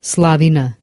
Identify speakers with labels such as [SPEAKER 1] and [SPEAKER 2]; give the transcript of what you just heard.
[SPEAKER 1] Slavina.